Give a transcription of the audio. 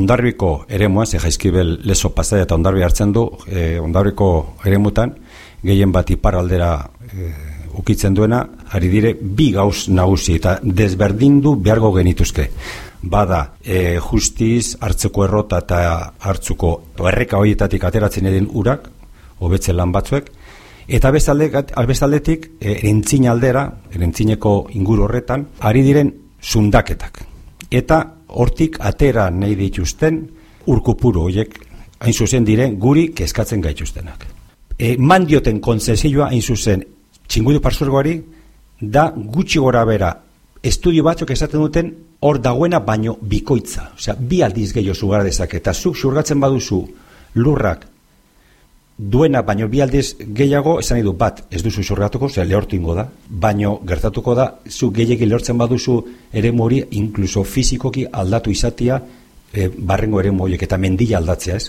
ondarbiko eremua, ze jaizkibel leso pasai eta ondarbi hartzen du, e, ondarbiko eremutan, gehien bat iparaldera e, ukitzen duena, ari dire bi gauz nagusi eta desberdindu behargo genituzke. Bada, e, justiz, hartzeko errota eta hartzuko erreka horietatik ateratzen edin urak, hobetzen lan batzuek, eta bestaldetik, erentzin aldera, erentzineko inguru horretan, ari diren sundaketak. Eta hortik atera nahi dituzten urkupuru horiek hain zuzen diren guri kezkatzen gaituztenak. E, mandioten konzesioa hain zuzen txingudu parsurgoari da gutxi gora bera estudio batzuk esaten duten hor dagoena baino bikoitza. Osea, bi aldiz gehiago zugara dezake eta zuk zurgatzen baduzu lurrak duena baino bi aldiz gehiago esan nahi du bat ez duzu zurgatuko, osea lehortu ingo da, baino gertatuko da zu gehiagi lehortzen baduzu ere mori inkluso fizikoki aldatu izatia e, barrengo ere moiek eta mendila aldatzea ez.